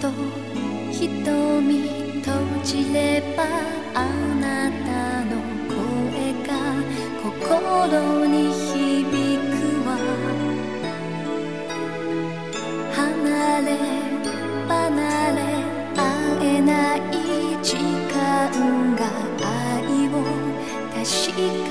と瞳閉じればあなたの声が心に響くわ。離れ離れ会えない時間が愛を確か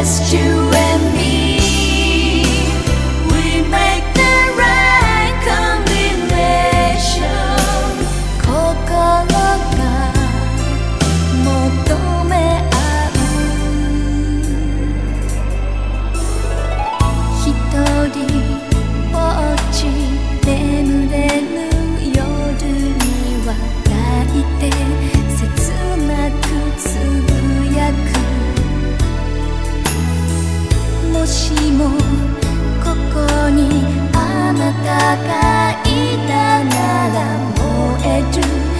blessed you ここにあなたがいたなら燃える